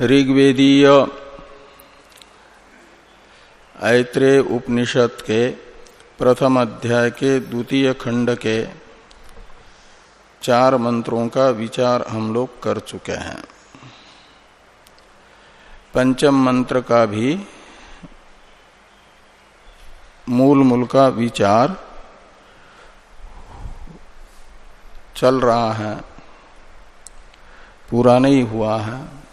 ऋग्वेदीय ऐत्रेय उपनिषद के प्रथम अध्याय के द्वितीय खंड के चार मंत्रों का विचार हम लोग कर चुके हैं। पंचम मंत्र का भी मूल मूल का विचार चल रहा है। पूरा नहीं हुआ है।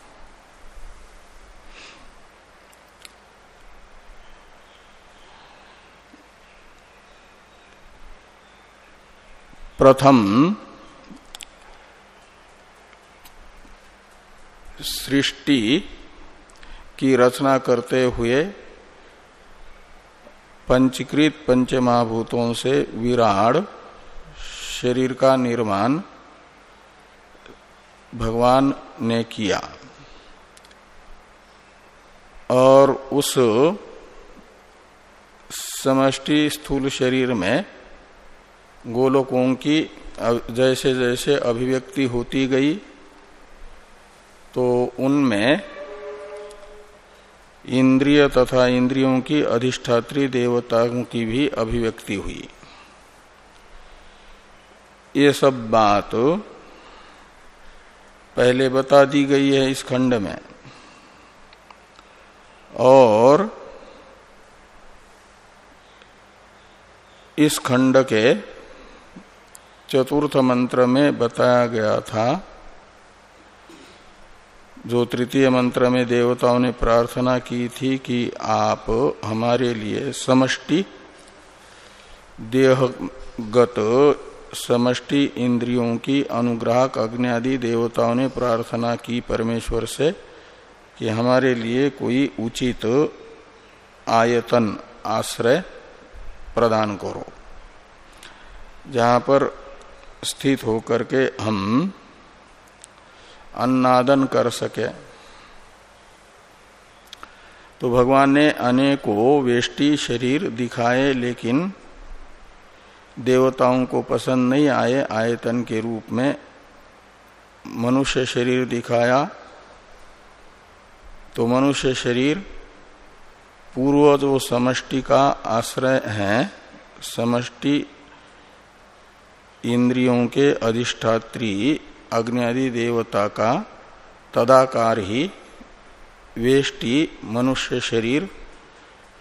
प्रथम सृष्टि की रचना करते हुए पंचकृत पंचमहाभूतों से विराट शरीर का निर्माण भगवान ने किया। और उस समष्टि स्थूल शरीर में गोलोकों की जैसे जैसे अभिव्यक्ति होती गई तो उनमें इंद्रिय तथा इंद्रियों की अधिष्ठात्री देवताओं की भी अभिव्यक्ति हुई। ये सब बात पहले बता दी गई है इस खंड में। और इस खंड के चतुर्थ मंत्र में बताया गया था। जो तृतीय मंत्र में देवताओं ने प्रार्थना की थी कि आप हमारे लिए समष्टि देहगत समष्टि इंद्रियों की अनुग्राहक अग्नि आदि देवताओं ने प्रार्थना की परमेश्वर से कि हमारे लिए कोई उचित आयतन आश्रय प्रदान करो। जहाँ पर स्थित होकर के हम अन्नादन कर सके। तो भगवान ने अनेकों वेष्टि शरीर दिखाए, लेकिन देवताओं को पसंद नहीं आए। आयतन के रूप में मनुष्य शरीर दिखाया। तो मनुष्य शरीर पूर्व जो समष्टि का आश्रय है। समष्टि इंद्रियों के अधिष्ठात्री अग्नि देवता का तदाकार ही वेष्टि मनुष्य शरीर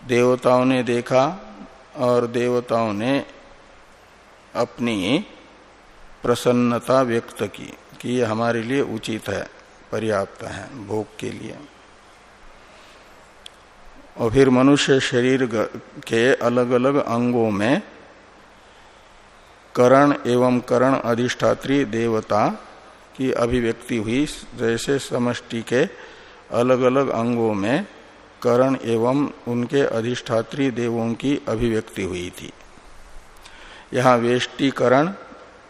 देवताओं ने देखा और देवताओं ने अपनी प्रसन्नता व्यक्त की कि ये हमारे लिए उचित है, पर्याप्त है, भोग के लिए। और फिर मनुष्य शरीर के अलग अलग अंगों में करण एवं करण अधिष्ठात्री देवता की अभिव्यक्ति हुई। जैसे समष्टि के अलग अलग अंगों में करण एवं उनके अधिष्ठात्री देवों की अभिव्यक्ति हुई थी। यहाँ वेष्टिकरण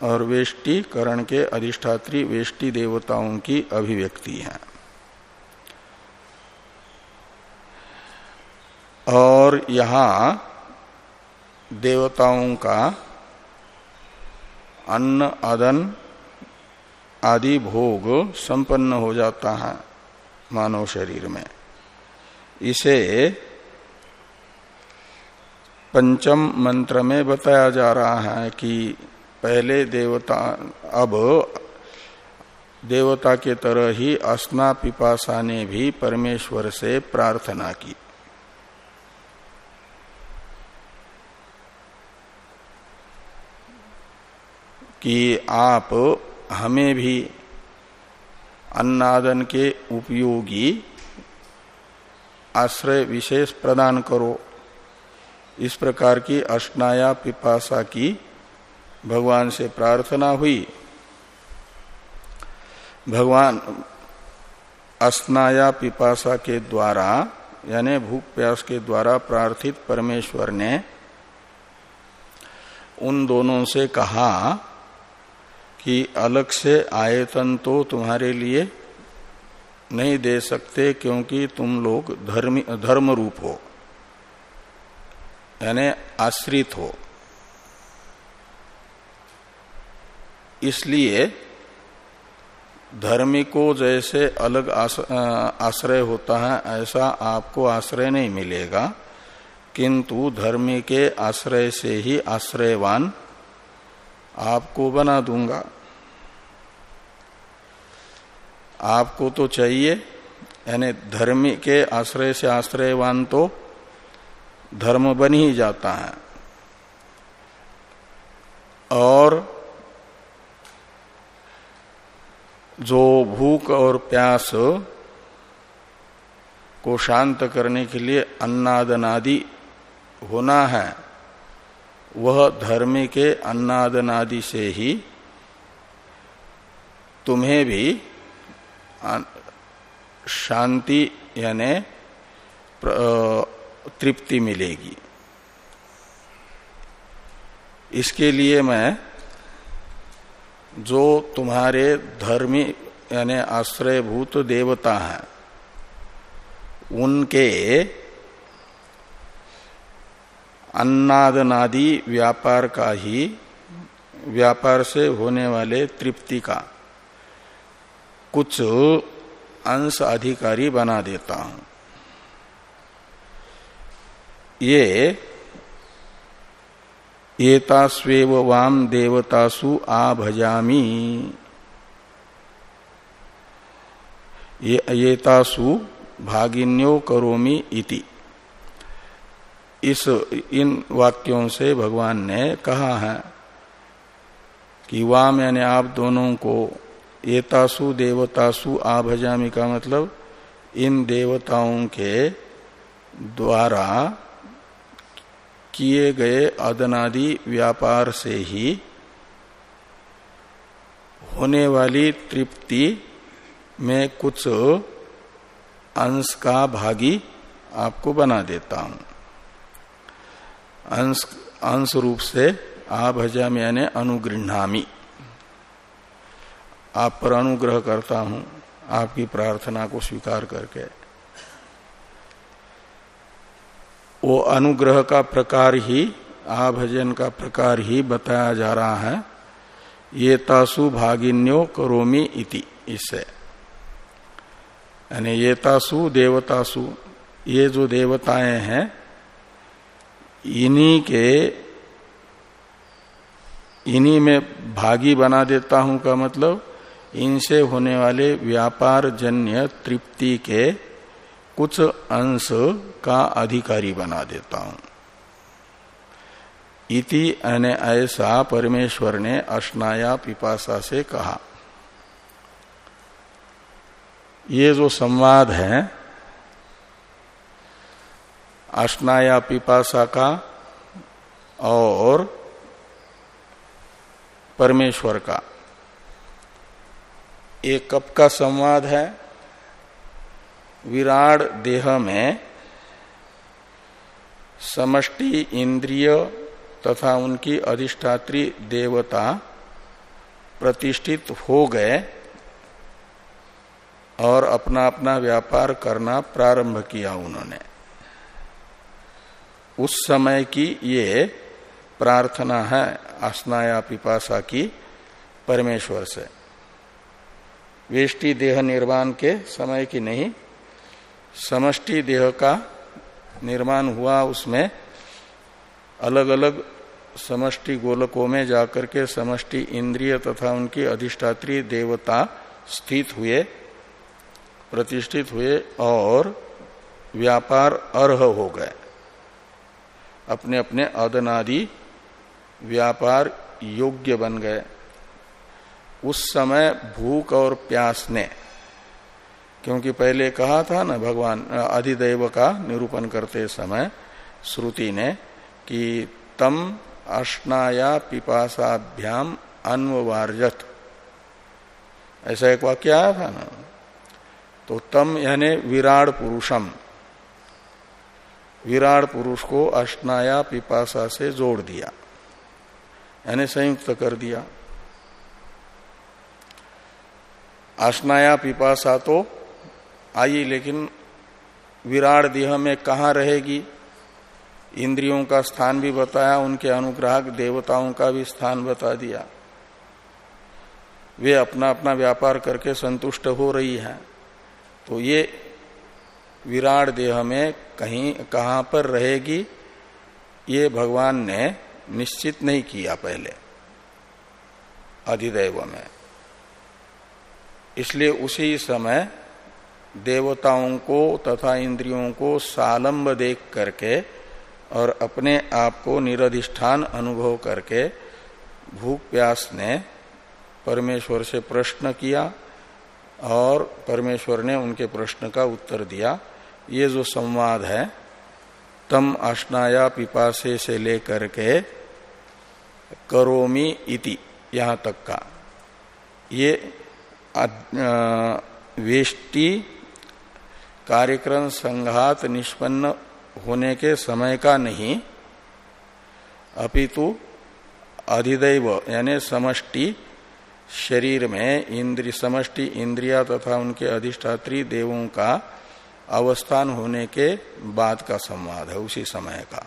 और वेष्टिकरण के अधिष्ठात्री वेष्टि देवताओं की अभिव्यक्ति है। और यहाँ देवताओं का अन्न, अदन आदि भोग संपन्न हो जाता है मानव शरीर में। इसे पंचम मंत्र में बताया जा रहा है कि पहले देवता, अब देवता के तरह ही अस्ना पिपासा ने भी परमेश्वर से प्रार्थना की। कि आप हमें भी अन्नादन के उपयोगी आश्रय विशेष प्रदान करो। इस प्रकार की अष्टाया पिपासा की भगवान से प्रार्थना हुई। भगवान अस्नाया पिपासा के द्वारा, यानी भूख प्यास के द्वारा प्रार्थित परमेश्वर ने उन दोनों से कहा कि अलग से आयतन तो तुम्हारे लिए नहीं दे सकते क्योंकि तुम लोग धर्म धर्म रूप हो, यानी आश्रित हो। इसलिए धर्मी को जैसे अलग आश्रय होता है, ऐसा आपको आश्रय नहीं मिलेगा, किंतु धर्मी के आश्रय से ही आश्रयवान आपको बना दूँगा। आपको तो चाहिए, यानी धर्म के आश्रय से आश्रयवान तो धर्म बन ही जाता है। और जो भूख और प्यास को शांत करने के लिए अन्नादनादि होना है वह धर्म के अन्नादनादि से ही तुम्हें भी शांति, यानी तृप्ति मिलेगी। इसके लिए मैं जो तुम्हारे धर्मी, यानी आश्रयभूत देवता हैं, उनके अन्नादनादि व्यापार का ही व्यापार से होने वाले तृप्ति का। कुछ अंश अधिकारी बना देता हूँ। ये एतास्वेव वाम देवतासु आभजामी। ये एतासु भागिन्यो करोमी इति। इस, इन वाक्यों से भगवान ने कहा है कि वाम यानी आप दोनों को एतासु देवतासु आभजामी का मतलब इन देवताओं के द्वारा किए गए अदनादि व्यापार से ही होने वाली तृप्ति में कुछ अंश का भागी आपको बना देता हूँ। अंश अंश रूप से आभजामी यानी अनुगृहामी आप पर अनुग्रह करता हूँ, आपकी प्रार्थना को स्वीकार करके। वो अनुग्रह का प्रकार ही, आभजन का प्रकार ही बताया जा रहा है। ये तासु भागिन्यो करोमी इति, इससे। यानी ये तासु, देवतासु, ये जो देवताएँ हैं इन्हीं के, इन्हीं में भागी बना देता हूँ का मतलब इनसे होने वाले व्यापार जन्य तृप्ति के कुछ अंश का अधिकारी बना देता हूँ। इति अने ऐसा परमेश्वर ने अश्नाया पिपासा से कहा। ये जो संवाद है अश्नाया पिपासा का और परमेश्वर का। एक कप का संवाद है? विराट देह में समष्टि इंद्रिय तथा उनकी अधिष्ठात्री देवता प्रतिष्ठित हो गए और अपना अपना व्यापार करना प्रारंभ किया उन्होंने। उस समय की ये प्रार्थना है अस्नाया पिपासा की परमेश्वर से। वेष्टि देह निर्माण के समय की नहीं, समष्टि देह का निर्माण हुआ उसमें अलग अलग समष्टि गोलकों में जाकर के समष्टि इंद्रिय तथा उनकी अधिष्ठात्री देवता स्थित हुए, प्रतिष्ठित हुए और व्यापार अर्ह हो गए। अपने अपने अदनादि व्यापार योग्य बन गए। उस समय भूख और प्यास ने, क्योंकि पहले कहा था ना भगवान अधिदेव का निरूपण करते समय श्रुति ने कि तम अष्टाया पिपासाभ्याम अन्ववार्जत ऐसा एक वाक्य आया था ना? तो तम यानी विराट पुरुषम। विराट पुरुष को अष्टाया पिपासा से जोड़ दिया। यानी संयुक्त कर दिया। आसनाया पिपासा तो आई, लेकिन विराट देह में कहा रहेगी? इंद्रियों का स्थान भी बताया, उनके अनुग्राहक देवताओं का भी स्थान बता दिया। वे अपना अपना व्यापार करके संतुष्ट हो रही है। तो ये विराट देह में कहीं, कहाँ पर रहेगी, ये भगवान ने निश्चित नहीं किया पहले, अधिदेव में। इसलिए उसी समय देवताओं को तथा इंद्रियों को सालंब देख करके और अपने आप को निरधिष्ठान अनुभव करके भूख प्यास ने परमेश्वर से प्रश्न किया और परमेश्वर ने उनके प्रश्न का उत्तर दिया। ये जो संवाद है, तम अष्टाया पिपासे से लेकर के करोमी इति, यहाँ तक का। ये वेष्टि कार्यक्रम संघात निष्पन्न होने के समय का नहीं, अपितु अधिदैव, यानी समष्टि शरीर में इंद्रिय समष्टि, इंद्रिया तथा उनके अधिष्ठात्री देवों का अवस्थान होने के बाद का संवाद है, उसी समय का।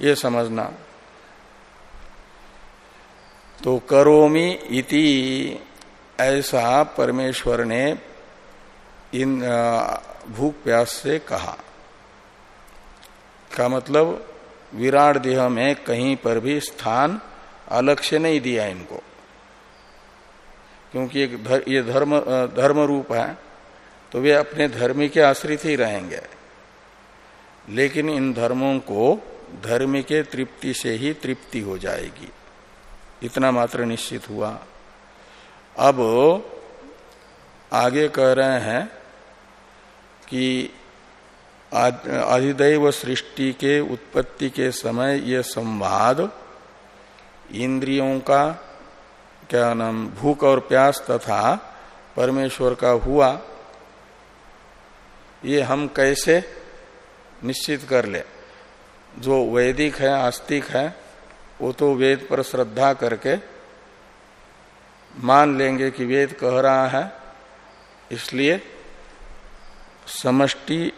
ये समझना। तो करोमी इति, ऐसा परमेश्वर ने इन भूख प्यास से कहा। का मतलब विराट देह में कहीं पर भी स्थान से नहीं दिया इनको। क्योंकि एक धर, ये धर्म धर्म रूप है तो वे अपने धर्म के आश्रित ही रहेंगे। लेकिन इन धर्मों को धर्म के तृप्ति से ही तृप्ति हो जाएगी। इतना मात्र निश्चित हुआ। अब आगे कह रहे हैं कि अधिदैव सृष्टि के उत्पत्ति के समय यह संवाद इंद्रियों का क्या नाम, भूख और प्यास तथा परमेश्वर का हुआ, ये हम कैसे निश्चित कर ले? जो वैदिक है, आस्तिक है, वो तो वेद पर श्रद्धा करके मान लेंगे कि वेद कह रहा है। इसलिए समष्टि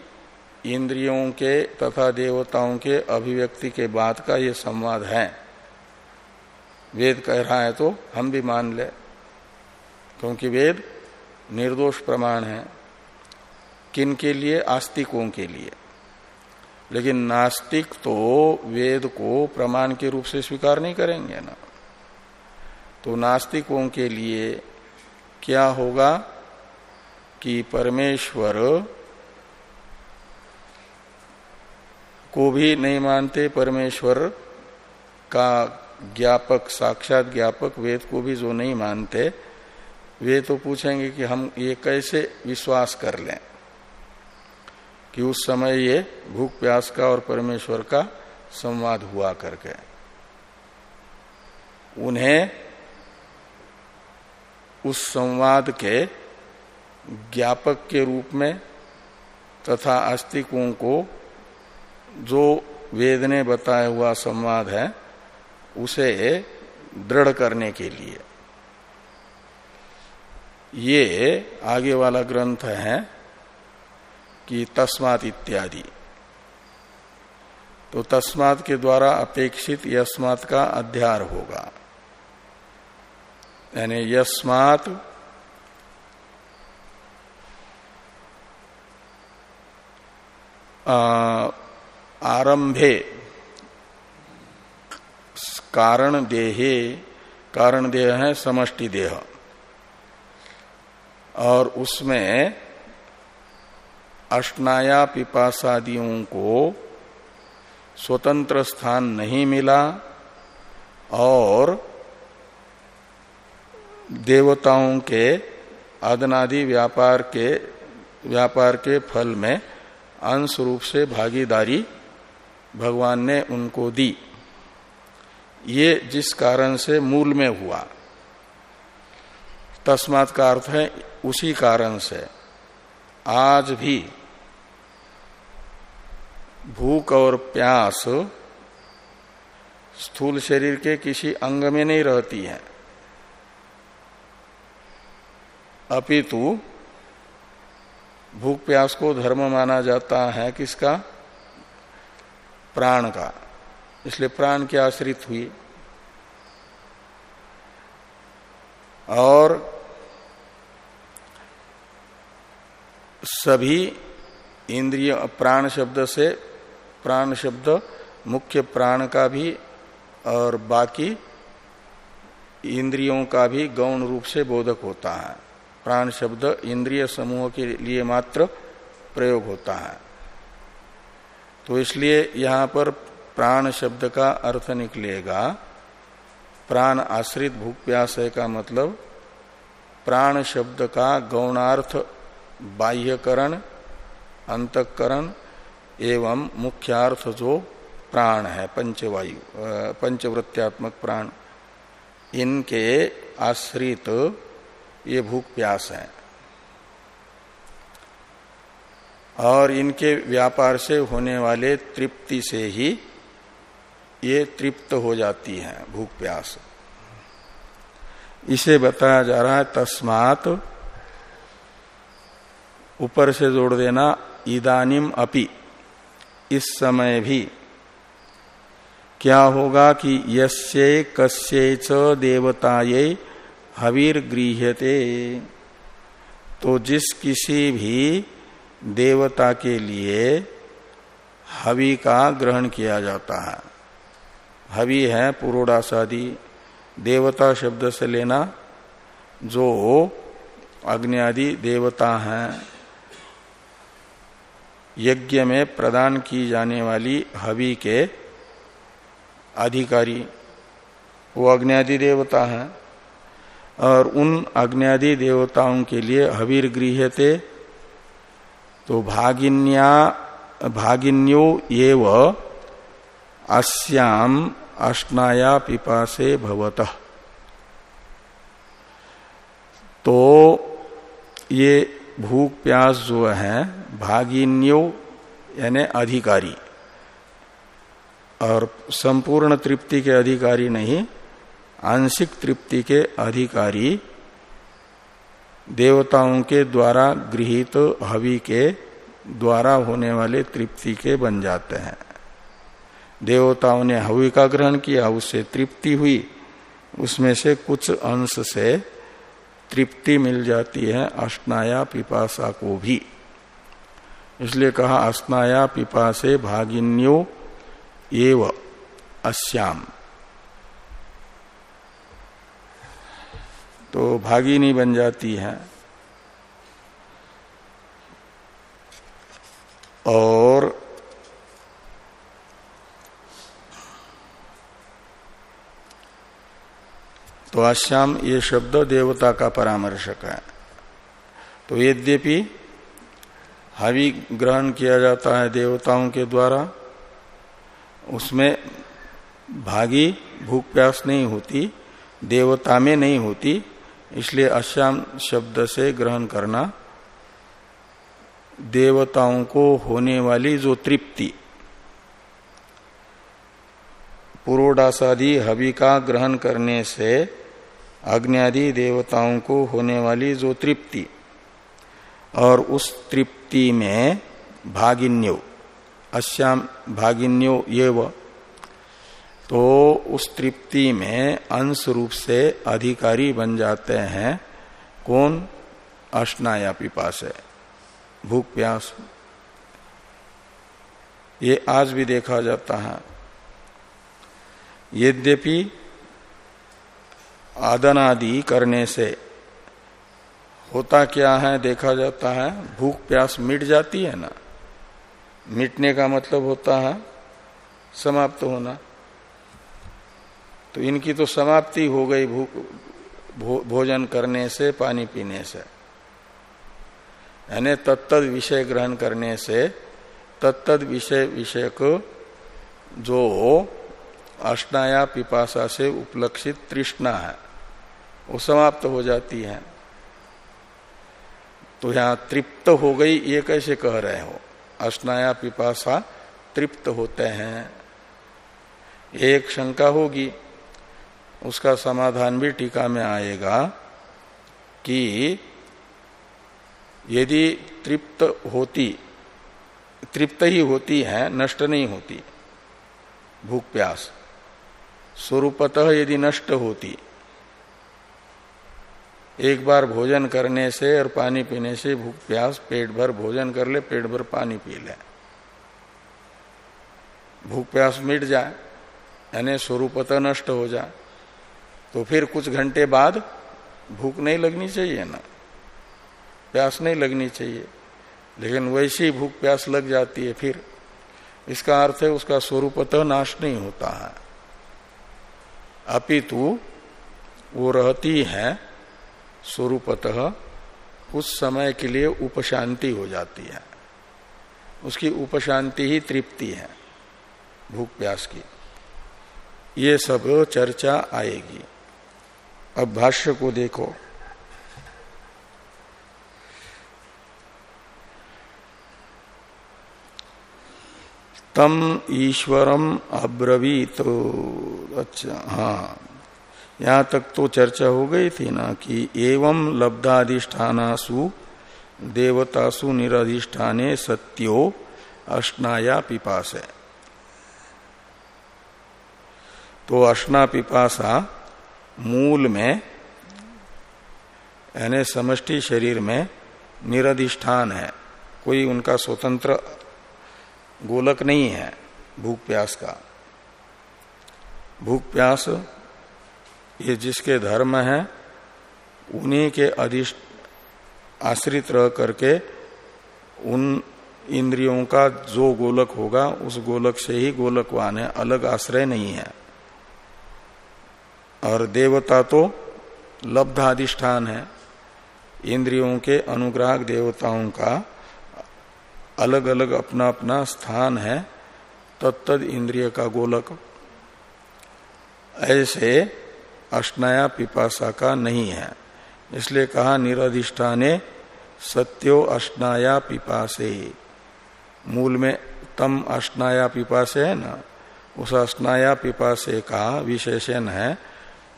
इंद्रियों के तथा देवताओं के अभिव्यक्ति के बाद का ये संवाद है। वेद कह रहा है तो हम भी मान ले। क्योंकि वेद निर्दोष प्रमाण है। किन के लिए? आस्तिकों के लिए। लेकिन नास्तिक तो वेद को प्रमाण के रूप से स्वीकार नहीं करेंगे ना। तो नास्तिकों के लिए क्या होगा कि परमेश्वर को भी नहीं मानते? परमेश्वर का ज्ञापक, साक्षात ज्ञापक वेद को भी जो नहीं मानते, वे तो पूछेंगे कि हम ये कैसे विश्वास कर लें कि उस समय ये भूख, प्यास का और परमेश्वर का संवाद हुआ करके। उन्हें उस संवाद के ज्ञापक के रूप में तथा आस्तिकों को जो वेद ने बताया हुआ संवाद है उसे दृढ़ करने के लिए। ये आगे वाला ग्रंथ है कि तस्मात इत्यादि। तो तस्मात के द्वारा अपेक्षित यस्मात का अध्यार होगा। यानी यस्मात आरंभे कारण देहे, कारण देह है समष्टि देह। और उसमें अष्टाया पिपासादियों को स्वतंत्र स्थान नहीं मिला और देवताओं के आदनादि व्यापार के व्यापार के फल में अंश रूप से भागीदारी भगवान ने उनको दी। ये जिस कारण से मूल में हुआ, तस्मात का अर्थ है उसी कारण से आज भी भूख और प्यास स्थूल शरीर के किसी अंग में नहीं रहती है। अपितु भूख प्यास को धर्म माना जाता है किसका? प्राण का। इसलिए प्राण के आश्रित हुई। और सभी इंद्रिय प्राण शब्द से प्राण शब्द, मुख्य प्राण का भी और बाकी इंद्रियों का भी गौण रूप से बोधक होता है। प्राण शब्द इंद्रिय समूह के लिए मात्र प्रयोग होता है। तो इसलिए यहाँ पर प्राण शब्द का अर्थ निकलेगा। प्राण आश्रित प्यास का मतलब प्राण शब्द का गौणार्थ बाह्यकरण, अंतकरण एवं मुख्यार्थ जो प्राण है, पंचवायु पंचवृत्त्यात्मक प्राण, इनके आश्रित ये भूख प्यास है। और इनके व्यापार से होने वाले तृप्ति से ही ये तृप्त हो जाती है भूख प्यास। इसे बताया जा रहा है, तस्मात ऊपर से जोड़ देना, इदानिम अपि। इस समय भी। क्या होगा कि यसे कस्य च देवताये हवीर गृह्यते तो जिस किसी भी देवता के लिए हवि का ग्रहण किया जाता है हवि है पुरोडासादि, देवता शब्द से लेना जो अग्नि आदि देवता हैं। यज्ञ में प्रदान की जाने वाली हवि के अधिकारी, वो अग्नि देवता है। और उन अग्नि देवताओं के लिए हवीर गृह थे तो भागिन्या, भागिन्यो एव अस्याम अष्टाया पिपासे भवत। तो ये भूख प्यास जो है, भागिन्यो, यानी अधिकारी। और संपूर्ण तृप्ति के अधिकारी नहीं, आंशिक तृप्ति के अधिकारी देवताओं के द्वारा गृहित हवि के द्वारा होने वाले तृप्ति के बन जाते हैं। देवताओं ने हवि का ग्रहण किया, उससे तृप्ति हुई। उसमें से कुछ अंश से तृप्ति मिल जाती है अष्टाया पिपासा को भी। इसलिए कहा अस्नाया पिपासे भागिन्यो एव अश्याम तो भागिनी बन जाती है। और तो आश्याम ये शब्द देवता का परामर्शक है। तो यद्यपि हवि ग्रहण किया जाता है देवताओं के द्वारा, उसमें भागी भूख प्यास नहीं होती, देवता में नहीं होती, इसलिए अश्याम शब्द से ग्रहण करना देवताओं को होने वाली जो तृप्ति। पुरोडासादि हवि का ग्रहण करने से अग्नि देवताओं को होने वाली जो तृप्ति। और उस तृप्ति में भागिन्यो अश्याम भागिन्यो ये तो उस तृप्ति में अंश रूप से अधिकारी बन जाते हैं। कौन? अष्टाया पिपास है भूख प्यास। ये आज भी देखा जाता है। यद्यपि आदनादि करने से होता क्या है देखा जाता है भूख प्यास मिट जाती है ना? मिटने का मतलब होता है समाप्त होना। तो इनकी तो समाप्ति हो गई भूख भो, भोजन करने से पानी पीने से। यानी तत्त विषय ग्रहण करने से तत्त विषय विषय को जो अष्टाया पिपासा से उपलक्षित तृष्णा है। वो समाप्त हो जाती है। तो यहाँ तृप्त हो गई, ये कैसे कह रहे हो? अष्टाया पिपासा तृप्त होते हैं। एक शंका होगी, उसका समाधान भी टीका में आएगा कि यदि तृप्त होती, तृप्त ही होती है, नष्ट नहीं होती, भूख प्यास। स्वरूपतः यदि नष्ट होती, एक बार भोजन करने से और पानी पीने से भूख प्यास, पेट भर भोजन कर ले, पेट भर पानी पी ले। भूख प्यास मिट जाए, यानी स्वरूपता नष्ट हो जाए तो फिर कुछ घंटे बाद भूख नहीं लगनी चाहिए ना। प्यास नहीं लगनी चाहिए, लेकिन वैसी भूख प्यास लग जाती है फिर। इसका अर्थ है उसका स्वरूपतः नाश नहीं होता है। अपितु वो रहती है, स्वरूपतः, उस समय के लिए उपशांति हो जाती है। उसकी उपशांति ही तृप्ति है, भूख प्यास की। ये सब चर्चा आएगी। अब भाष्य को देखो। तम ईश्वरम अब्रवीत। अच्छा हाँ। यहाँ तक तो चर्चा हो गई थी ना कि एवं लब्धाधिष्ठानासु, देवतासु निरधिष्ठाने सत्यो अष्टाया पिपास। तो अष्टा पिपासा मूल में, यानी समष्टि शरीर में निरधिष्ठान है। कोई उनका स्वतंत्र गोलक नहीं है भूख प्यास का। भूख प्यास, ये जिसके धर्म है, उन्हीं के अधिष्ट आश्रित रह करके उन इंद्रियों का जो गोलक होगा, उस गोलक से ही गोलकवान है, अलग आश्रय नहीं है। और देवता तो लब्ध अधिष्ठान है, इंद्रियों के अनुग्राहक देवताओं का अलग अलग अपना अपना स्थान है तत्द इंद्रिय का गोलक। ऐसे अष्टाया पिपासा का नहीं है। इसलिए कहा निरधिष्ठाने, सत्यो अष्टाया पिपासे। मूल में तम अष्टाया पिपासे है ना? उस अष्टाया पिपासे का विशेषण है,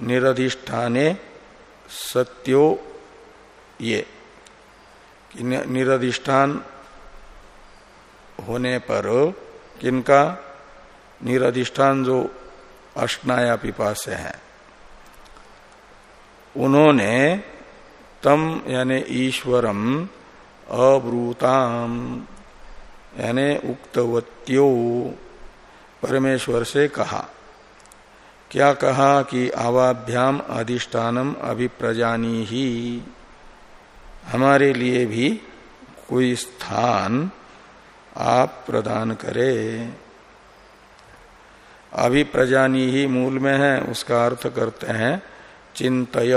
निरधिष्ठाने, सत्यो ये। निरधिष्ठान होने पर किनका निरधिष्ठान जो अष्टाया पिपास है, उन्होंने तम यानी ईश्वरम अब्रूताम, यानी उक्तवत्यो परमेश्वर से कहा। क्या कहा कि आवाभ्याम अधिष्ठानम अभिप्रजानी ही, हमारे लिए भी कोई स्थान आप प्रदान करे। अभिप्रजानी ही मूल में है, उसका अर्थ करते हैं चिंतय।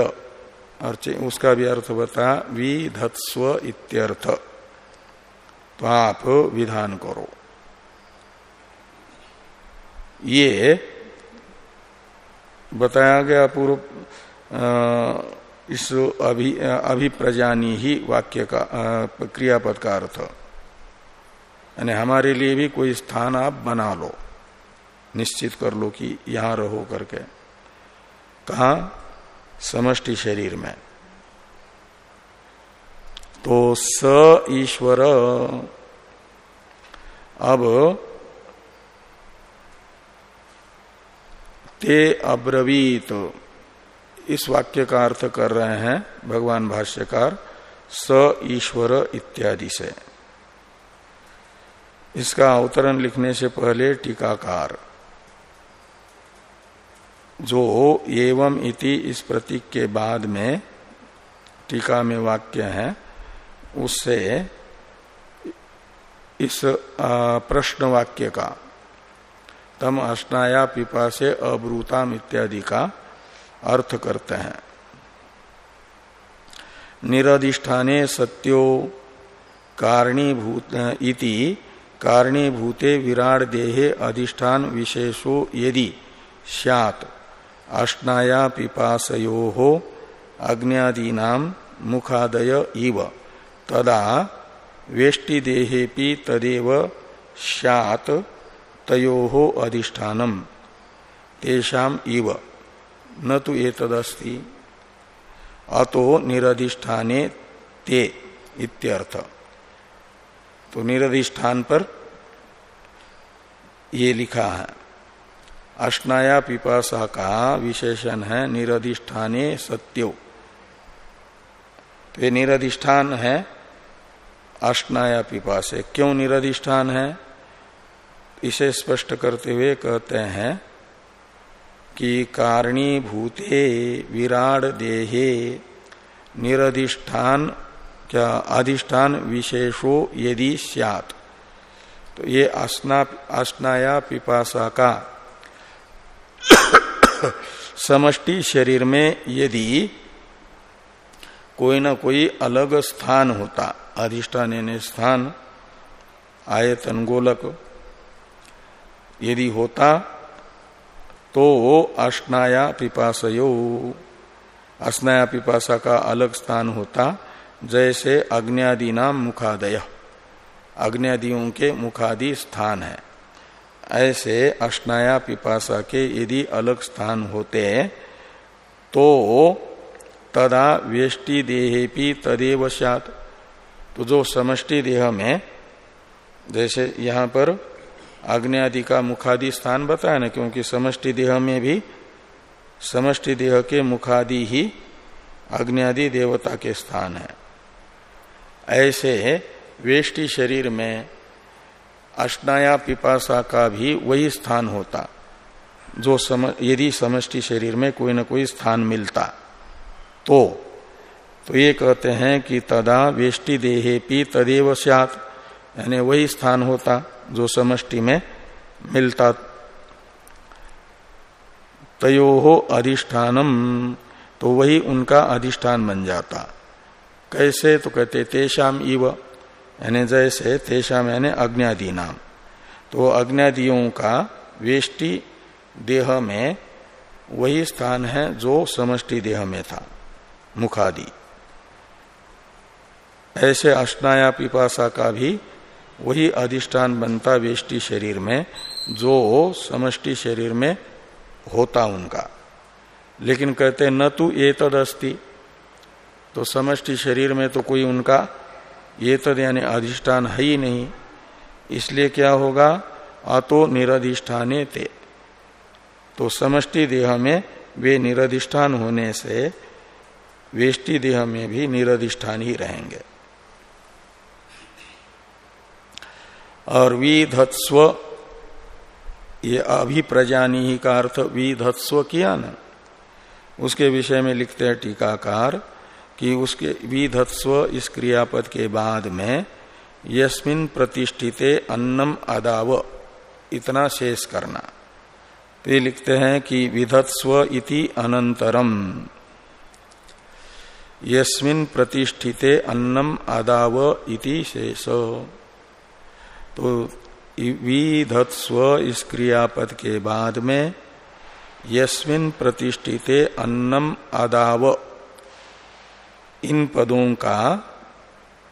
और उसका भी अर्थ बता, विधत्स्व इत्यर्थ। तो आप विधान करो। ये बताया गया पूर्व इस अभि, अभिप्रजानी ही वाक्य का क्रियापद का अर्थ। यानी हमारे लिए भी कोई स्थान आप बना लो। निश्चित कर लो कि यहाँ रहो करके। कहा? समष्टि शरीर में। तो स ईश्वर। अब ते अब्रवीत। इस वाक्य का अर्थ कर रहे हैं भगवान भाष्यकार स ईश्वर इत्यादि से। इसका अवतरण लिखने से पहले टीकाकार। जो एवं इति इस प्रतीक के बाद में टीका में वाक्य है, उससे इस प्रश्न वाक्य का, तम अष्टाया पिपा से अब्रूताम इत्यादि का अर्थ करते हैं। निरधिष्ठाने सत्यो कारणीभूत इति कारणीभूते विराट देहे अधिष्ठान विशेषो यदि। सैत अष्टाया पिपासयो अग्नियादीना मुखादय इव। तदा वेष्टि देहेपि तदेव सैत तयो अधिष्ठानम। तेषाम इव। न तो ये तदस्ति अतो निरधिष्ठाने ते इत्यर्थ। तो निरधिष्ठान पर ये लिखा है। अष्टाया पिपासा का विशेषण है निरधिष्ठाने सत्यो। तो ये निरधिष्ठान है अष्टाया पिपासे। क्यों निरधिष्ठान है? इसे स्पष्ट करते हुए कहते हैं कि कारणी भूते विराट देहे निरधिष्ठान क्या अधिष्ठान विशेषो यदि सियात? तो ये अस्नाया पिपासा का समष्टि शरीर में यदि कोई ना कोई अलग स्थान होता, अधिष्ठान यानी स्थान, आयतन गोलक, यदि होता तो अष्टाया पिपासयो अस्नाया पिपासा का अलग स्थान होता जैसे अग्नियादि नाम मुखादय। अग्नियादियों के मुखादि स्थान है। ऐसे अष्टाया पिपासा के यदि अलग स्थान होते तो तदा व्यष्टि देहेपी तदेव सात तो जो समष्टि देह में, जैसे यहाँ पर आग्नि का मुखादि स्थान बताया ना, क्योंकि समष्टि देह में भी, समष्टि देह के मुखादि ही अग्नि आदि देवता के स्थान है। ऐसे वेष्टि शरीर में अष्टाया पिपासा का भी वही स्थान होता जो सम, यदि समष्टि शरीर में कोई न कोई स्थान मिलता। तो तो ये कहते हैं कि तदा वेष्टि देहे पी तदेव सात यानी वही स्थान होता जो समष्टि में मिलता। तयो अधिष्ठानम तो वही उनका अधिष्ठान बन जाता। कैसे तो कहते, तेषाम इव, यानी जैसे तेषाम, यानी अग्नि नाम तो अग्नियादियों का वेष्टि देह में वही स्थान है जो समष्टि देह में था, मुखादि। ऐसे अष्टाया पिपासा का भी वही अधिष्ठान बनता वेष्टि शरीर में, जो समष्टि शरीर में होता उनका। लेकिन कहते, न तो ये तद अस्थि तो समष्टि शरीर में तो कोई उनका ये तद यानी अधिष्ठान है ही नहीं। इसलिए क्या होगा? अतो निरधिष्ठाने ते। तो समष्टि देह में वे निरधिष्ठान होने से वेष्टि देह में भी निरधिष्ठान ही रहेंगे। और विधत्स्व, ये अभिप्रजानी का अर्थ विधत्स्व किया ना? उसके विषय में लिखते हैं टीकाकार कि उसके विधत्स्व इस क्रियापद के बाद में यस्मिन प्रतिष्ठिते अन्नम अदाव, इतना शेष करना। तो लिखते हैं कि विधत्स्व इति अनंतरम। यस्मिन प्रतिष्ठिते अन्नम अदाव इति शेष। तो विधत्स्व इस क्रियापद के बाद में यस्मिन प्रतिष्ठिते अन्नम अदाव इन पदों का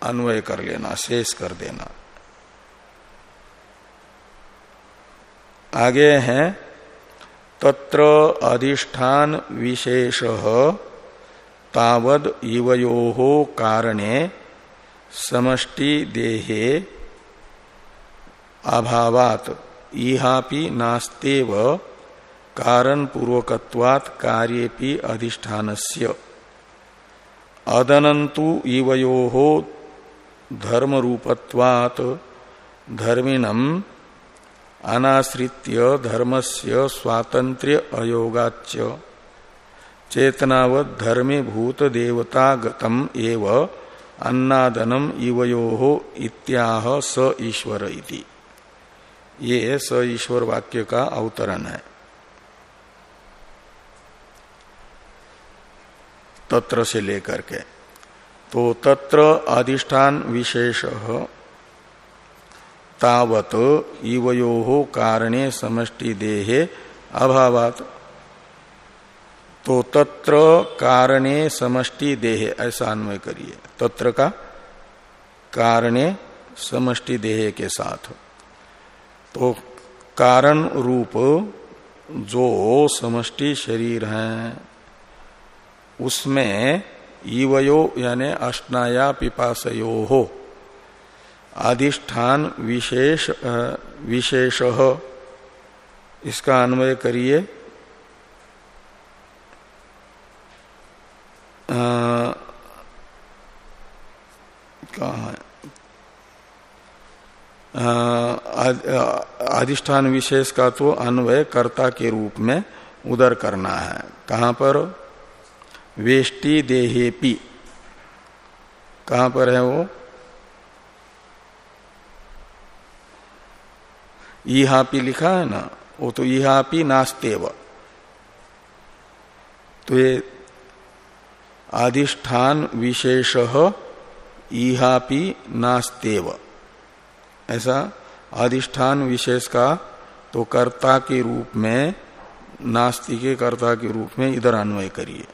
अन्वय कर लेना, शेष कर देना। आगे हैं, तत्र अधिष्ठान विशेष तावद इवयो कारणे समष्टि देहे अभावात, इहापि नास्तेव कारण पूर्वकत्वात् कार्येपि अधिष्ठानस्य। अदनंतु इवयो हो धर्म रूपत्वात् धर्मिणम अनाश्रित्य धर्मस्य स्वातंत्र्य अयोगाच चेतनावत धर्मे भूत देवता गतम एव अन्नादनम इवयो इत्याह स ईश्वर इति। ये स ईश्वर वाक्य का अवतरण है। तत्र से लेकर के। तो तत्र अधिष्ठान विशेष तावत इवयो कारणे समष्टि देहे अभावात। तो तत्र कारणे समष्टि देहे, ऐसा अन्वय करिए। तत्र का? कारणे समष्टि देहे के साथ। तो कारण रूप जो समष्टि शरीर है उसमें ईवयो यानी अष्टाया पिपासयो। हो अधिष्ठान विशेष विशेष। इसका अन्वय करिए। अधिष्ठान विशेष का तो अन्वय कर्ता के रूप में उदर करना है। कहाँ पर? वेष्टि देहेपी। कहाँ पर है वो? ईहापी लिखा है ना? वो तो ईहापी नास्तेव। तो ये अधिष्ठान विशेष ईहापी नास्तेव। ऐसा? अधिष्ठान विशेष का तो कर्ता के रूप में नास्ति के कर्ता के रूप में इधर अन्वय करिए।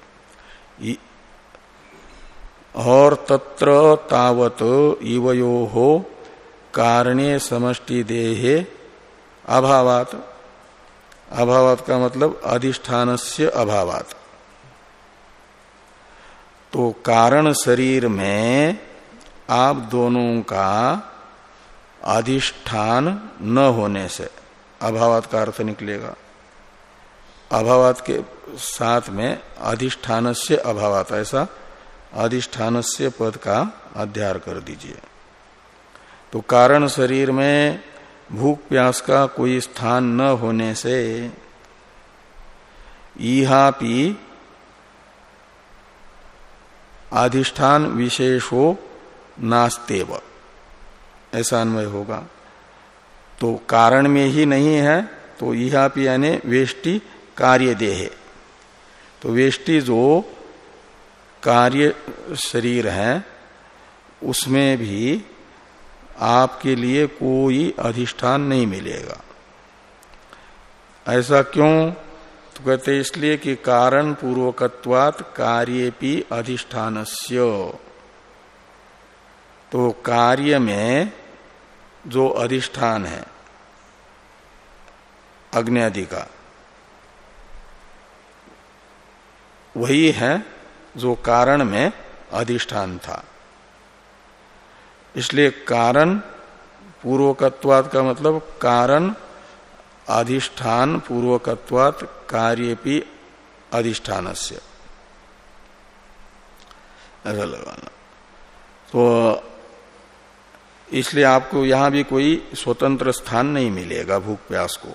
और तत्र तावत इवयो हो कारणे समष्टि देहे अभावात। अभावात का मतलब अधिष्ठान से अभावात। तो कारण शरीर में आप दोनों का अधिष्ठान न होने से अभावात का अर्थ निकलेगा। अभावात के साथ में अधिष्ठान से अभाव आता ऐसा? अधिष्ठान से पद का अध्यार कर दीजिए। तो कारण शरीर में भूख प्यास का कोई स्थान न होने से ईहापी अधिष्ठान विशेषो नास्तेव। ऐसा अन्वय होगा। तो कारण में ही नहीं है तो ईहापी यानी वेष्टि कार्य देह। तो वेष्टि जो कार्य शरीर है, उसमें भी आपके लिए कोई अधिष्ठान नहीं मिलेगा। ऐसा क्यों? तो कहते इसलिए कि कारण पूर्वकत्वात कार्यपि अधिष्ठान तो कार्य में जो अधिष्ठान है अग्नि का वही है जो कारण में अधिष्ठान था। इसलिए कारण, पूर्वकत्वात का मतलब कारण, अधिष्ठान, पूर्वकत्वात कार्यपि अधिष्ठान से ऐसा लगाना। तो इसलिए आपको यहाँ भी कोई स्वतंत्र स्थान नहीं मिलेगा भूख प्यास को।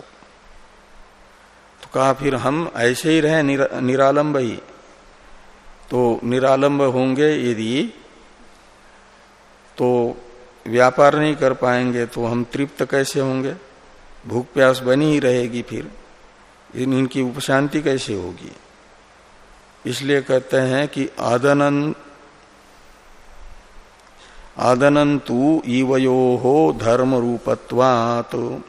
तो कहा फिर हम ऐसे ही रहे निरालंब ही। तो निरालंब होंगे यदि तो व्यापार नहीं कर पाएँगे तो हम तृप्त कैसे होंगे? भूख प्यास बनी ही रहेगी फिर। इन, इनकी उपशांति कैसे होगी? इसलिए कहते हैं कि आदनन, आदनंतु इवयो हो धर्म रूपत्वात तो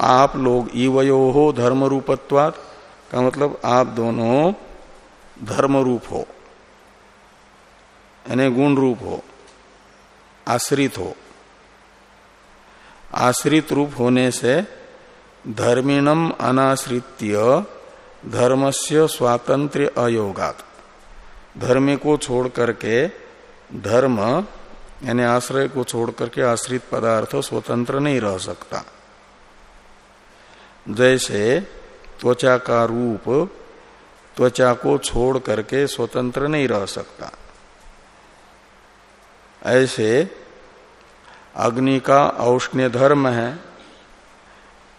आप लोग इवयो हो धर्म रूपत्वात का मतलब आप दोनों धर्म रूप हो, यानी गुण रूप हो, आश्रित हो। आश्रित रूप होने से धर्मिणम अनाश्रित्य धर्मस्य स्वातंत्र अयोगात। धर्म को छोड़ करके धर्म, यानी आश्रय को छोड़ करके आश्रित पदार्थ स्वतंत्र नहीं रह सकता। जैसे त्वचा का रूप त्वचा को छोड़ करके स्वतंत्र नहीं रह सकता। ऐसे अग्नि का औष्ण्य धर्म है,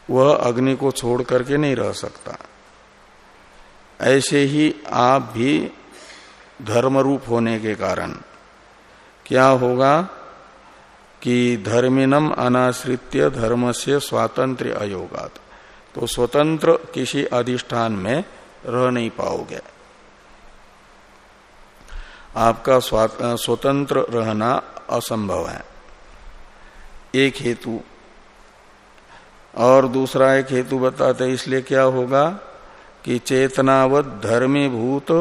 वह अग्नि को छोड़ करके नहीं रह सकता। ऐसे ही आप भी धर्म रूप होने के कारण क्या होगा कि धर्मिनम अनाश्रित्य धर्म से स्वातंत्र अयोगात। तो स्वतंत्र किसी अधिष्ठान में रह नहीं पाओगे। आपका स्वतंत्र रहना असंभव है। एक हेतु। और दूसरा एक हेतु बताते इसलिए क्या होगा कि चेतनावत धर्मीभूत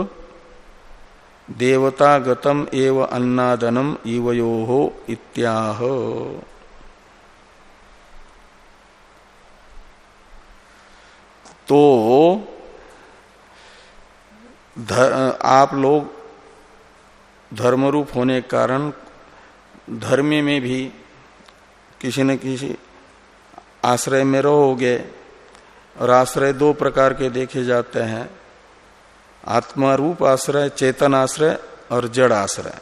देवता गतम एव अन्नादनम इवयो इत्याह। तो आप लोग धर्मरूप होने के कारण धर्म में भी किसी न किसी आश्रय में रहोगे और आश्रय दो प्रकार के देखे जाते हैं। आत्मा रूप आश्रय, चेतन आश्रय और जड़ आश्रय।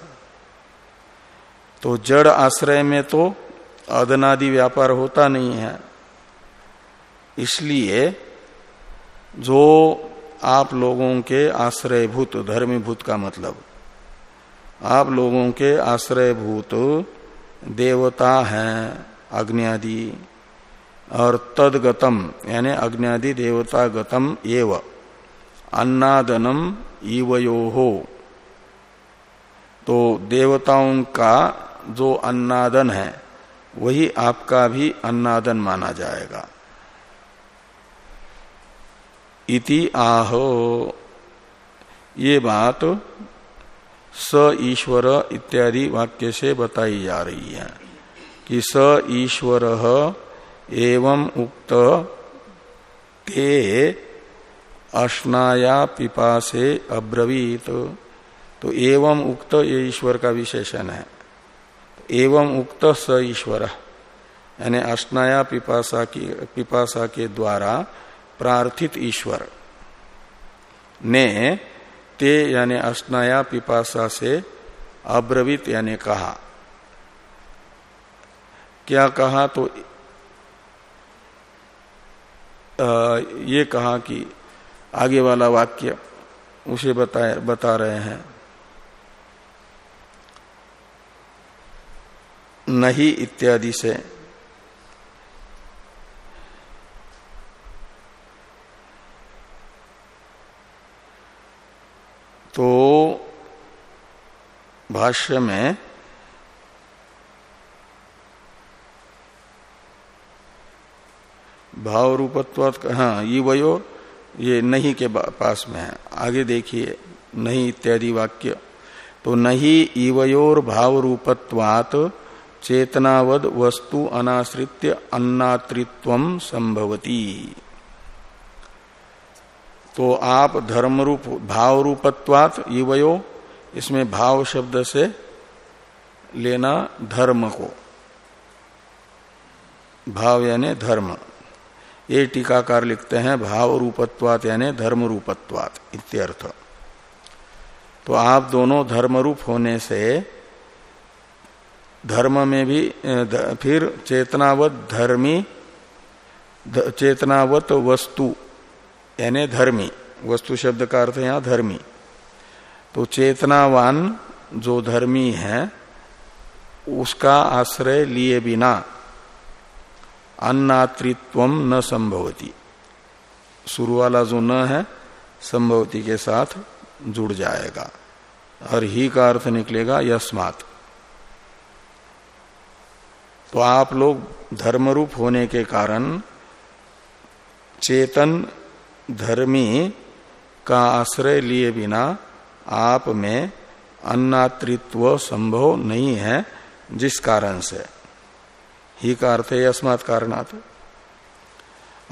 तो जड़ आश्रय में तो अदनादि व्यापार होता नहीं है। इसलिए जो आप लोगों के आश्रयभूत, धर्मीभूत का मतलब। आप लोगों के आश्रयभूत देवता हैं अग्नि और तदगतम, यानी अग्नि देवता गतम एव, अन्नादनम ईवयो हो तो देवताओं का जो अन्नादन है, वही आपका भी अन्नादन माना जाएगा। इति आह। ये बात स ईश्वर इत्यादि वाक्य से बताई जा रही है कि स ईश्वर एवं उक्त ते अश्नाया पिपा से अब्रवीत। तो एवं उक्त ये ईश्वर का विशेषण है। एवं उक्त स ईश्वर। यानी अश्नाया पिपासा की पिपासा के द्वारा प्रार्थित ईश्वर। ने ते यानी अश्नाया पिपासा से अब्रवित यानी कहा। क्या कहा तो ये कहा कि आगे वाला वाक्य उसे बताए, बता रहे हैं। नहीं इत्यादि से तो भाष्य में भाव रूपत्व हाँ ये वयो, ये नहीं के पास में है। आगे देखिए, नहीं इत्यादि वाक्य। तो नहीं इवयोर भाव रूपत्वात चेतनावद वस्तु अनाश्रित्य अन्नात्रित्व संभवती। तो आप धर्म रूप भाव रूपत्वात इवयो, इसमें भाव शब्द से लेना धर्म को। भाव यानी धर्म। ये टीकाकार लिखते हैं भाव रूपत्वात यानी धर्म रूपत्वात इत्यर्थ तो आप दोनों धर्म रूप होने से धर्म में भी फिर चेतनावत धर्मी चेतनावत वस्तु। यानी धर्मी, वस्तु शब्द का अर्थ यहाँ धर्मी। तो चेतनावान जो धर्मी है, उसका आश्रय लिए बिना अन्नात्रित्व न संभवती। शुरू वाला जो न है, संभवती के साथ जुड़ जाएगा। और ही का अर्थ निकलेगा यस्मात। तो आप लोग धर्मरूप होने के कारण चेतन धर्मी का आश्रय लिए बिना आप में अन्नात्रित्व संभव नहीं है, जिस कारण से। ही का अर्थ है अस्मात् कारणात।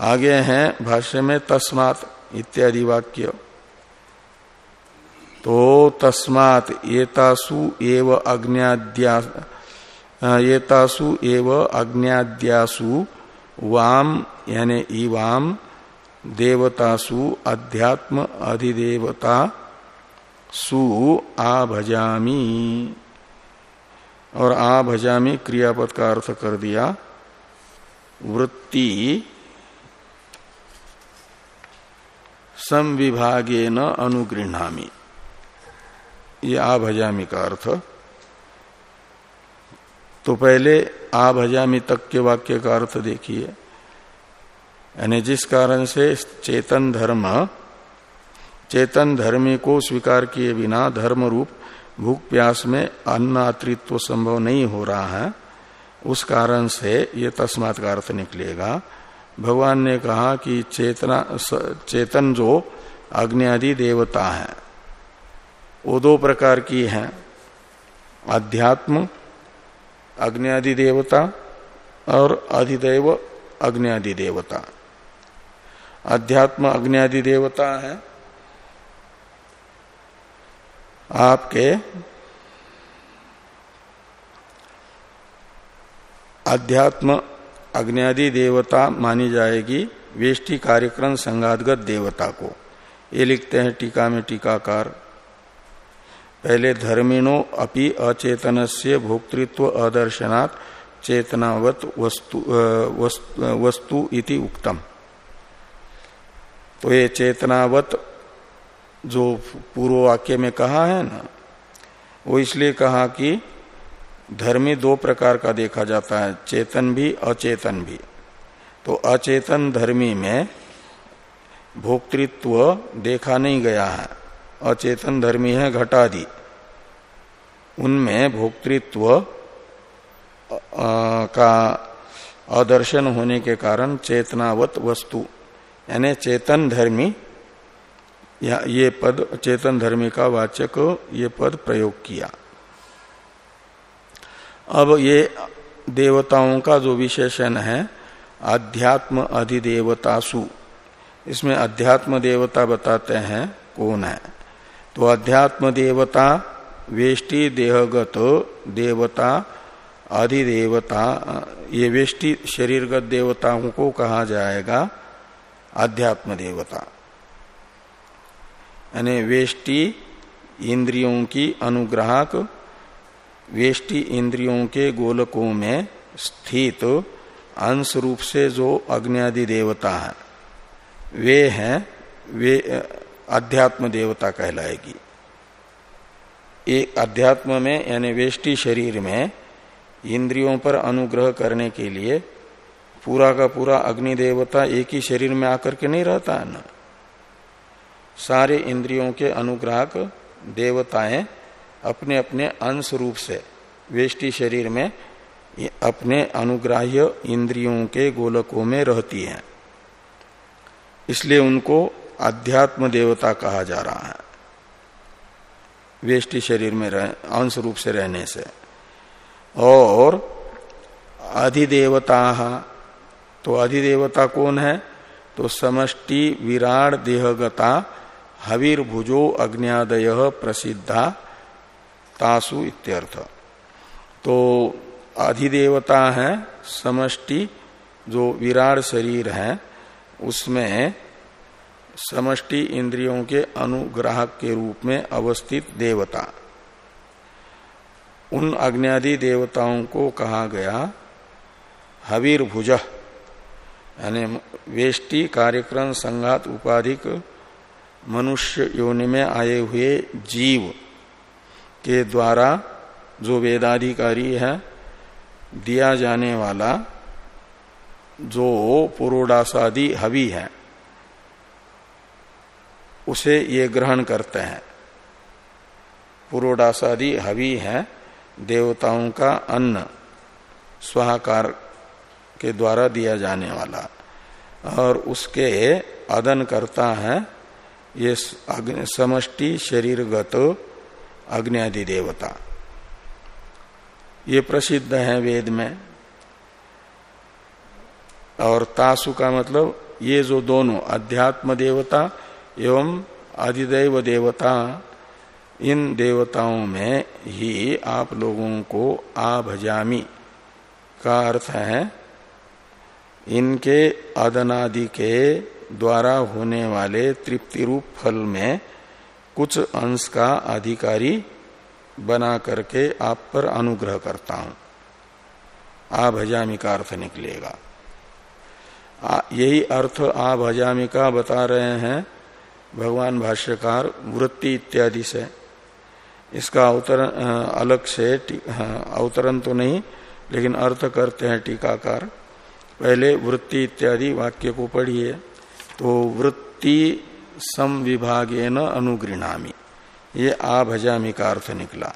आगे हैं भाष्य में तस्मात इत्यादि वाक्य। तो तस्मात एतासु एव अग्निद्या एतासु एव अग्निद्यासु वाम, यानी इवाम देवतासु अध्यात्म अधिदेवता सु आ आभजामी। और आभजामी क्रियापद का अर्थ कर दिया, वृत्ति संविभागे न अनुगृहामी ये आभजामी का अर्थ। तो पहले आभजामी तक के वाक्य का अर्थ देखिए। यानी जिस कारण से चेतन धर्म, चेतन धर्मी को स्वीकार किए बिना धर्म रूप भूख प्यास में अन्नात्रित्व संभव नहीं हो रहा है, उस कारण से ये तस्मात का अर्थ निकलेगा। भगवान ने कहा कि चेतना चेतन जो अग्नि देवता है, वो दो प्रकार की हैं। अध्यात्म अग्नि देवता और अधिदेव अग्नि देवता। अध्यात्म अग्नि आदि देवता है आपके अध्यात्म अग्नि देवता मानी जाएगी वेष्टि कार्यक्रम संगादगत देवता को। ये लिखते हैं टीका में टीकाकार। पहले धर्मिणो अपि अचेतन से भोक्तृत्व अदर्शनात् चेतनावत वस्तु वस्तु, वस्तु इति उक्तम। तो ये चेतनावत जो पूर्व वाक्य में कहा है ना, वो इसलिए कहा कि धर्मी दो प्रकार का देखा जाता है, चेतन भी, अचेतन भी। तो अचेतन धर्मी में भोक्तृत्व देखा नहीं गया है, अचेतन धर्मी है घटादि। उनमें भोक्तृत्व का अदर्शन होने के कारण चेतनावत वस्तु यानी चेतन धर्मी, या ये पद, चेतन धर्मी का वाचक ये पद प्रयोग किया। अब ये देवताओं का जो विशेषण है अध्यात्म अधिदेवतासु, इसमें अध्यात्म देवता बताते हैं कौन है। तो अध्यात्म देवता, वेष्टि देहगत देवता, अधिदेवता, ये वेष्टि शरीरगत देवताओं को कहा जाएगा। अध्यात्म देवता यानी वेष्टि इंद्रियों की अनुग्राहक, वेष्टि इंद्रियों के गोलकों में स्थित अंश रूप से जो अग्नि देवता है, वे हैं, वे अध्यात्म देवता कहलाएगी। एक अध्यात्म में यानी वेष्टि शरीर में इंद्रियों पर अनुग्रह करने के लिए पूरा का पूरा अग्नि देवता एक ही शरीर में आकर के नहीं रहता है ना। सारे इंद्रियों के अनुग्राहक देवताएँ अपने अपने अंश रूप से वेष्टि शरीर में अपने अनुग्राह्य इंद्रियों के गोलकों में रहती हैं। इसलिए उनको अध्यात्म देवता कहा जा रहा है। वेष्टि शरीर में रह, अंश रूप से रहने से। और अधिदेवता तो अधिदेवता कौन है? तो समष्टि विराट देहगता हवीर्भुजो अग्नियादय प्रसिद्धा तासु इत्यर्थ। तो अधिदेवता है, समष्टि जो विराट शरीर है, उसमें समष्टि इंद्रियों के अनुग्राहक के रूप में अवस्थित देवता। उन अग्नि देवताओं को कहा गया, हवीर भुज यानी वेष्टि कार्यक्रम संघात उपाधिक मनुष्य योनि में आए हुए जीव के द्वारा जो वेदाधिकारी है, दिया जाने वाला जो पुरोडासादि हवि है, उसे ये ग्रहण करते हैं। पुरोडासादि हवि है, देवताओं का अन्न, स्वाहाकार के द्वारा दिया जाने वाला। और उसके अदन करता है, ये समष्टि शरीरगत अग्नि देवता। ये प्रसिद्ध है वेद में। और तासु का मतलब ये जो दोनों, अध्यात्म देवता एवं अधिदेव देवता, इन देवताओं में ही आप लोगों को आभजामी का अर्थ है इनके अदनादि के द्वारा होने वाले तृप्ति रूप फल में कुछ अंश का अधिकारी बना करके आप पर अनुग्रह करता हूँ। आभजामी का अर्थ निकलेगा। आ, यही अर्थ आभजामी का बता रहे हैं भगवान भाष्यकार वृत्ति इत्यादि से। इसका अवतरण अलग से अवतरण तो नहीं लेकिन अर्थ करते हैं टीकाकार। पहले वृत्ति इत्यादि वाक्य को पढ़िए तो वृत्ति सम विभागे न अनुगृणामी। ये आभजामी का अर्थ निकला।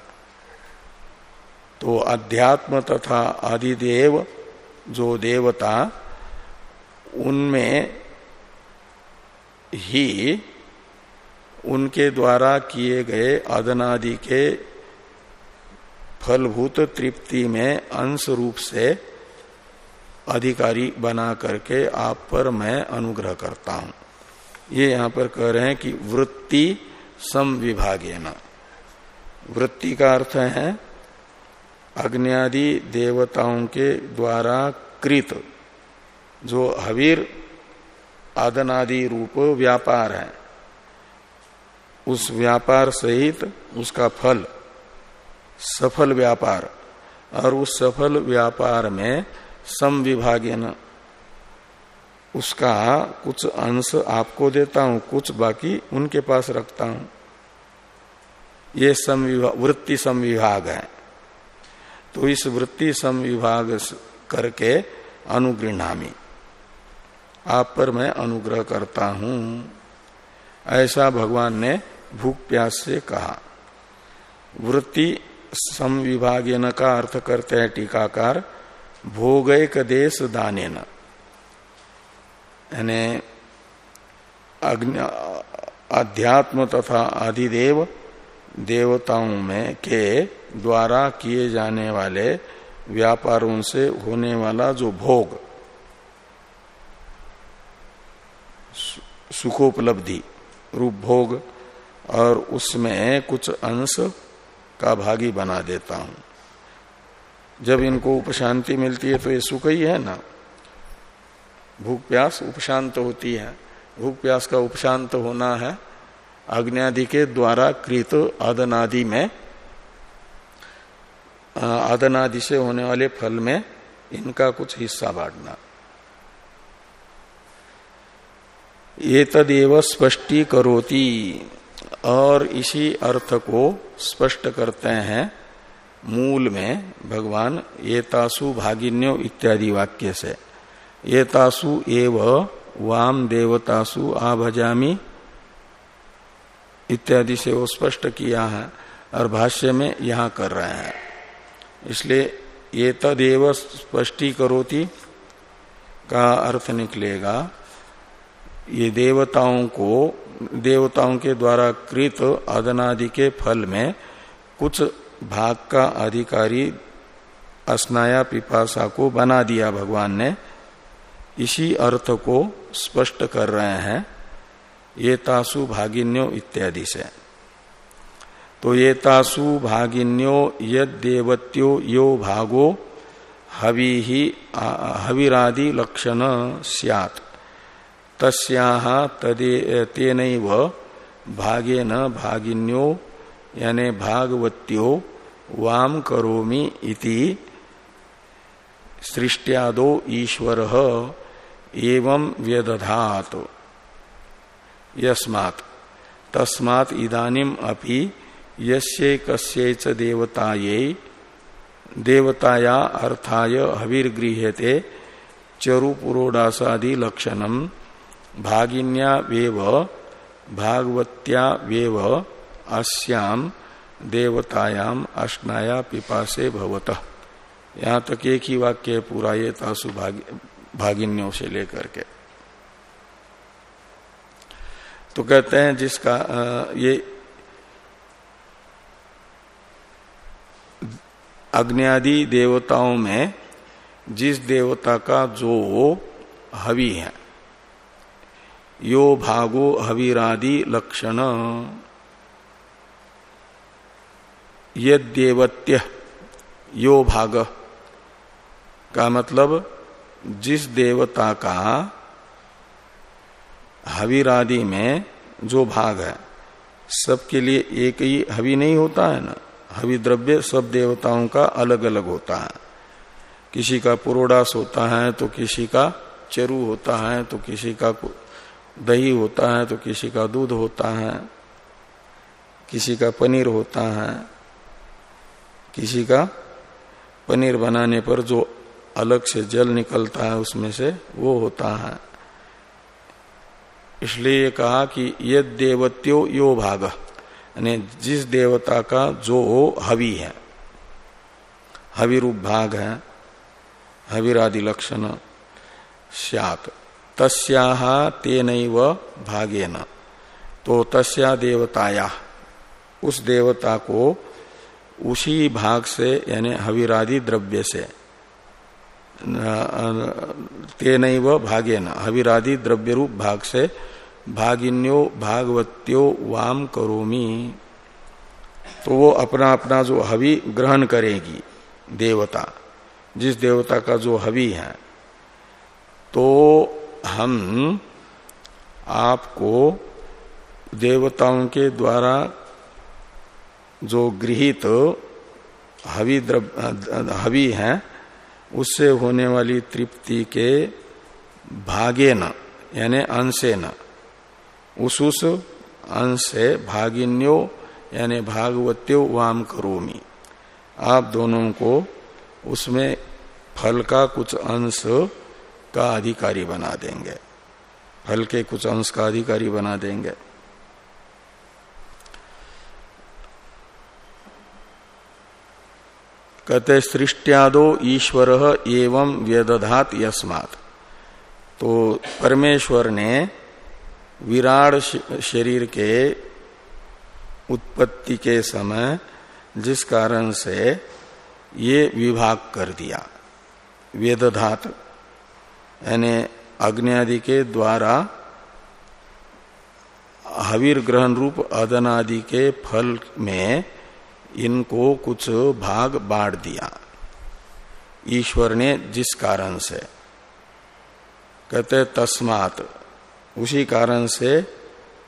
तो अध्यात्म तथा आदिदेव जो देवता, उनमें ही उनके द्वारा किए गए अदनादि के फलभूत तृप्ति में अंश रूप से अधिकारी बना करके आप पर मैं अनुग्रह करता हूँ। ये यहाँ पर कह रहे हैं कि वृत्ति सम विभागे न वृत्ति का अर्थ है अग्नि देवताओं के द्वारा कृत, जो हवीर आदनादि रूप व्यापार है। उस व्यापार सहित उसका फल, सफल व्यापार, और उस सफल व्यापार में सम विभागन उसका कुछ अंश आपको देता हूँ, कुछ बाकी उनके पास रखता हूँ। ये समविभाग वृत्ति समविभाग है। तो इस वृत्ति समविभाग करके अनुगृणामी आप पर मैं अनुग्रह करता हूँ। ऐसा भगवान ने भूख प्यास से कहा। वृत्ति समविभाग का अर्थ करते हैं टीकाकार। भोगैक देश दाने यानी अध्यात्म तथा आदिदेव, देवताओं में के द्वारा किए जाने वाले व्यापारों से होने वाला जो भोग सुखोपलब्धि, रूप भोग, और उसमें कुछ अंश का भागी बना देता हूँ। जब इनको उपशांति मिलती है तो ये सुख ही है ना? भूख प्यास उपशांत होती है। भूख प्यास का उपशांत होना है। अग्नि के द्वारा कृत अदनादि में आदनादि से होने वाले फल में इनका कुछ हिस्सा बांटना। ये तदेव स्पष्टी करोती और इसी अर्थ को स्पष्ट करते हैं। मूल में भगवान ये भागिन्यो इत्यादि वाक्य से ये एव वाम देवतासु आभजामी इत्यादि से वो स्पष्ट किया है और भाष्य में यहाँ कर रहे हैं। इसलिए ये तदेव स्पष्टी करोती का अर्थ निकलेगा, ये देवताओं को, देवताओं के द्वारा कृत आदनादि के फल में कुछ भाग का अधिकारी अस्नाया पिपासा को बना दिया भगवान ने। इसी अर्थ को स्पष्ट कर रहे हैं, ये तासु भागिन्यो इत्यादि से। तो ये तासु भागिन्यो यद देवत्यो यो भागो हवि ही हविरादि लक्षण सियात। तस्याह तेन भागे न भागिन्यो यानी भागवत्यो वाम करोमि इति सृष्टियादो ईश्वर एवं व्यदधात। यस्मात्। तस्मात् इदानीम अपि यस्य कस्यैच देवतायै, देवताया अर्थाय हविर्गृह्यते चरुपुरोडासादि लक्षणम भागिन्या वेव, भागवत्या वेव अस्याम देवतायाम अष्टाया पिपासे भवत। यहाँ तक एक ही वाक्य है पूरा ये तासु भाग, भागिन्यों से लेकर के। तो कहते हैं जिसका ये अग्नि देवताओं में जिस देवता का जो हवि है यो भागो हवीरादि लक्षण। यद्यवत्य यो भाग। का मतलब जिस देवता का हवीरादि में जो भाग है, सबके लिए एक ही हवि नहीं होता है ना? हवि द्रव्य सब देवताओं का अलग अलग होता है। किसी का पुरोडास होता है तो किसी का चरु होता है तो किसी का दही होता है तो किसी का दूध होता है। किसी का पनीर होता है किसी का पनीर बनाने पर जो अलग से जल निकलता है उसमें से वो होता है। इसलिए कहा कि ये देवत्यो यो भाग, यानी जिस देवता का जो हवि है हवि रूप भाग है, हविरादि लक्षण श्यात तस्याह तेन भागेन। तो तस्या देवताया, उस देवता को उसी भाग से, यानी हविरादि द्रव्य से तेन भागेन। हविरादि द्रव्य रूप भाग से, भागिन्यो भागवत्यो वाम करोमी। तो वो अपना अपना जो हवि ग्रहण करेगी, देवता, जिस देवता का जो हवि है तो हम आपको देवताओं के द्वारा जो गृहित हवि हवि है, उससे होने वाली तृप्ति के भागे न यानी अंशे न उस उस अंश से भागिन्यो, यानी भागवत्यो वाम करोमी। आप दोनों को उसमें फल का कुछ अंश का अधिकारी बना देंगे। फल के कुछ अंश का अधिकारी बना देंगे। कहते सृष्टियादो ईश्वर एवं व्यदधात यस्मात। तो परमेश्वर ने विराट शरीर के उत्पत्ति के समय जिस कारण से ये विभाग कर दिया वेदधात यानी अग्नि आदि के द्वारा हवीर ग्रहण रूप अदनादि के फल में इनको कुछ भाग बांट दिया। ईश्वर ने जिस कारण से, कहते तस्मात, उसी कारण से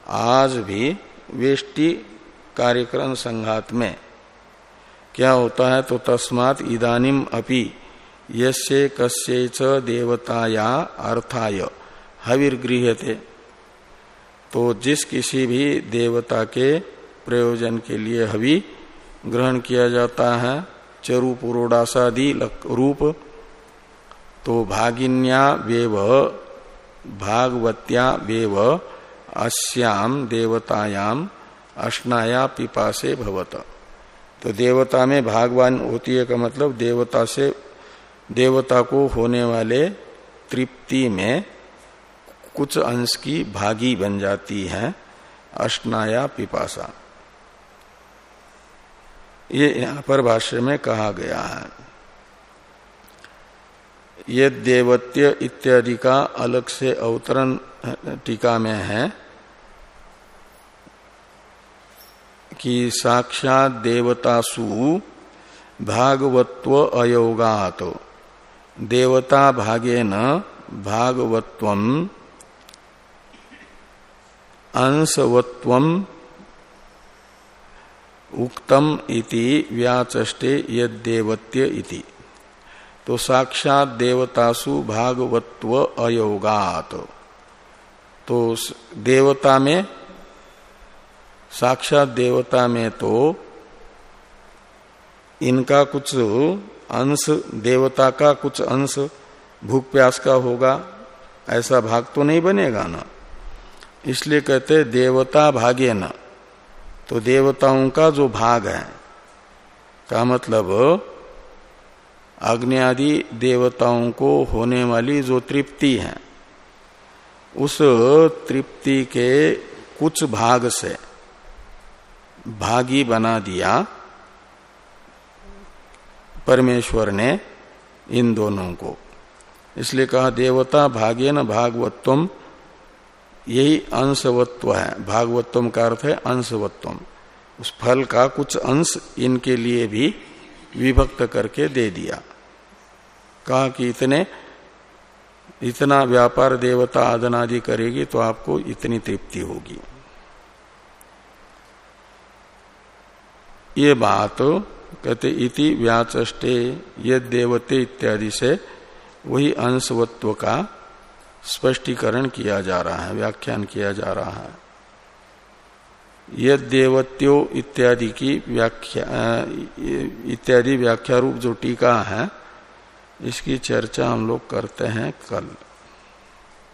आज भी वेष्टि कार्यक्रम संघात में। क्या होता है तो तस्मात इदानिम अपि यसे कस्य च देवताया अर्थाय हविर्गृह थे तो जिस किसी भी देवता के प्रयोजन के लिए हवि ग्रहण किया जाता है। चरु पुरोडासादि रूप। तो भागिन्या वेव, भागवत्या वेव अस्याम देवतायाम अष्टाया पिपासे भवत। तो देवता में भागवान होती है का मतलब देवता से, देवता को होने वाले तृप्ति में कुछ अंश की भागी बन जाती है अष्टाया पिपासा। ये यहाँ पर भाष्य में कहा गया है। ये देवत्य इत्यादि का अलग से अवतरण, टीका में है कि साक्षात देवतासु भागवत्व अयोगात। देवता भागेन भागवत्व अंशवत्व उक्तम इति व्याचष्टे यदेवत्य इति। तो साक्षात देवतासु भागवत्व अयोगात। तो देवता में, साक्षात देवता में तो इनका कुछ अंश, देवता का कुछ अंश भूख प्यास का होगा, ऐसा भाग तो नहीं बनेगा ना। इसलिए कहते देवता भागे न। तो देवताओं का जो भाग है, का मतलब अग्नि आदि देवताओं को होने वाली जो तृप्ति है, उस तृप्ति के कुछ भाग से भागी बना दिया परमेश्वर ने इन दोनों को। इसलिए कहा, देवता भाग्य न भागवत्वम यही अंशवत्व है। भागवत्वम का अर्थ है अंशवत्वम। उस फल का कुछ अंश इनके लिए भी विभक्त करके दे दिया। कहा कि इतने, इतना व्यापार देवता आदनादि करेगी तो आपको इतनी तृप्ति होगी। ये बात कहते, इति व्याचे ये देवते इत्यादि से वही अंशवत्व का स्पष्टीकरण किया जा रहा है, व्याख्यान किया जा रहा है। यद देवत्यो इत्यादि की व्याख्या इत्यादि व्याख्या रूप जो टीका है, इसकी चर्चा हम लोग करते हैं कल।